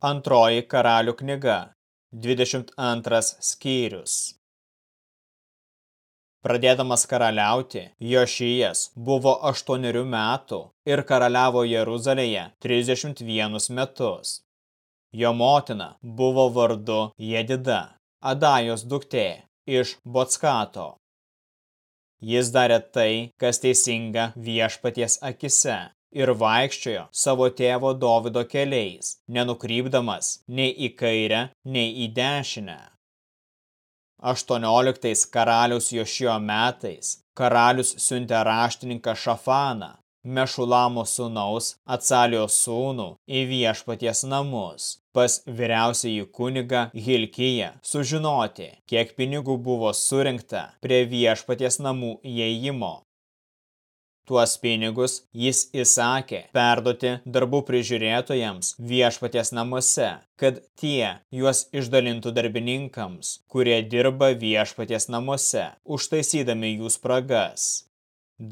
Antroji karalių knyga, 22 skyrius. Pradėdamas karaliauti, Jošijas buvo aštuonerių metų ir karaliavo Jeruzalėje 31 metus. Jo motina buvo vardu Jedida, Adajos duktė iš Botskato. Jis darė tai, kas teisinga viešpaties akise ir vaikščiojo savo tėvo Dovido keliais, nenukrypdamas nei į kairę, nei į dešinę. 18 karalius Jošijo metais karalius siuntė raštininką Šafaną, Mešulamo sūnaus Atsalijos sūnų į viešpaties namus, pas vyriausiąjį kunigą Hilkiją sužinoti, kiek pinigų buvo surinkta prie viešpaties namų įėjimo Tuos pinigus jis įsakė perduoti darbų prižiūrėtojams viešpaties namuose, kad tie juos išdalintų darbininkams, kurie dirba viešpaties namuose, užtaisydami jų spragas.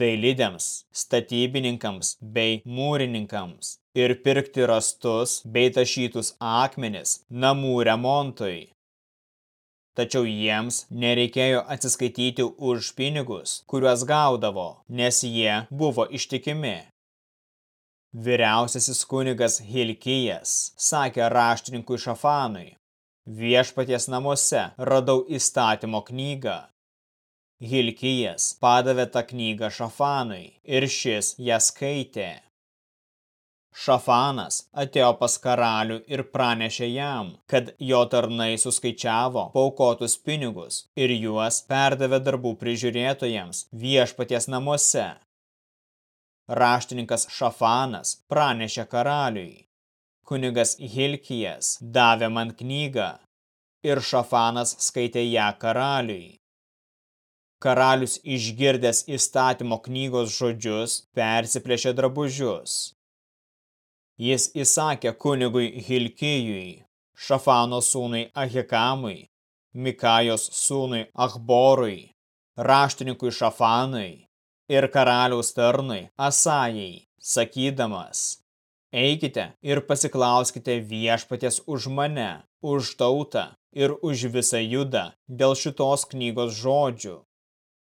Dailidėms, statybininkams bei mūrininkams ir pirkti rastus bei tašytus akmenis namų remontui tačiau jiems nereikėjo atsiskaityti už pinigus, kuriuos gaudavo, nes jie buvo ištikimi. Vyriausiasis kunigas Hilkijas sakė raštininkui Šafanui, viešpaties namuose radau įstatymo knygą. Hilkijas padavė tą knygą Šafanui ir šis ją skaitė. Šafanas atėjo pas karalių ir pranešė jam, kad jo tarnai suskaičiavo paukotus pinigus ir juos perdavė darbų prižiūrėtojams viešpaties namuose. Raštininkas Šafanas pranešė karaliui. Kunigas Hilkijas davė man knygą ir Šafanas skaitė ją karaliui. Karalius išgirdęs įstatymo knygos žodžius persiplėšė drabužius. Jis įsakė kunigui Hilkijui, Šafano sūnui Ahikamui, Mikajos sūnui Achborui, raštininkui Šafanui ir karaliaus tarnui Asajai, sakydamas, eikite ir pasiklauskite viešpatės už mane, už tautą ir už visą judą dėl šitos knygos žodžių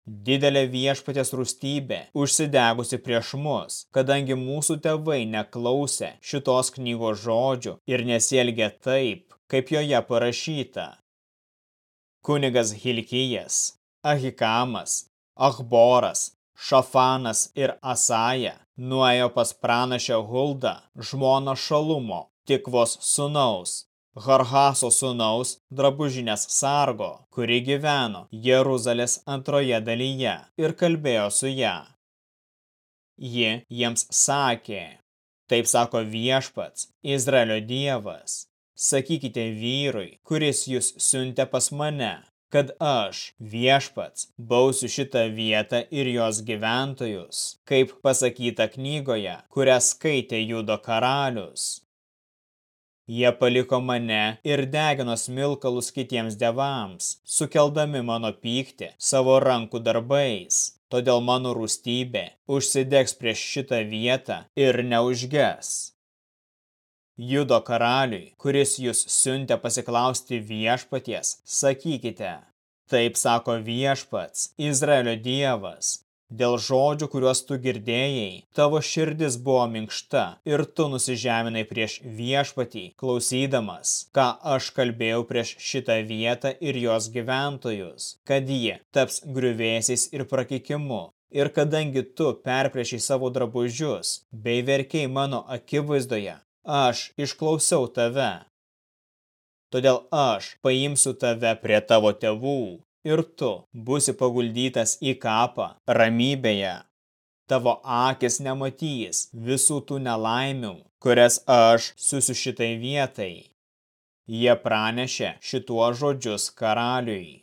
Didelė viešpatės rūstybė užsidegusi prieš mus, kadangi mūsų tėvai neklausė šitos knygos žodžių ir nesielgė taip, kaip joje parašyta. Kunigas Hilkijas, Ahikamas, Achboras, Šafanas ir Asaja nuėjo pas pranašę Huldą, žmoną Šalumo, tikvos sunaus, Harhaso sūnaus drabužinės sargo, kuri gyveno Jeruzalės antroje dalyje ir kalbėjo su ją. Ji jiems sakė, taip sako viešpats, Izraelio dievas, sakykite vyrui, kuris jūs siuntė pas mane, kad aš, viešpats, bausiu šitą vietą ir jos gyventojus, kaip pasakyta knygoje, kurią skaitė Judo karalius Jie paliko mane ir degino smilkalus kitiems devams, sukeldami mano pyktį savo rankų darbais. Todėl mano rūstybė užsidegs prieš šitą vietą ir neužges. Judo karaliui, kuris jūs siuntė pasiklausti viešpaties, sakykite, taip sako viešpats, Izraelio dievas, Dėl žodžių, kuriuos tu girdėjai, tavo širdis buvo minkšta ir tu nusižeminai prieš viešpatį, klausydamas, ką aš kalbėjau prieš šitą vietą ir jos gyventojus, kad jie taps griuvėsiais ir prakikimu. Ir kadangi tu perpriešiai savo drabužius bei verkiai mano akivaizdoje, aš išklausiau tave. Todėl aš paimsiu tave prie tavo tėvų ir tu busi paguldytas į kapą ramybėje. Tavo akis nematys visų tų nelaimių, kurias aš susiu šitai vietai. Jie pranešė šituo žodžius karaliui.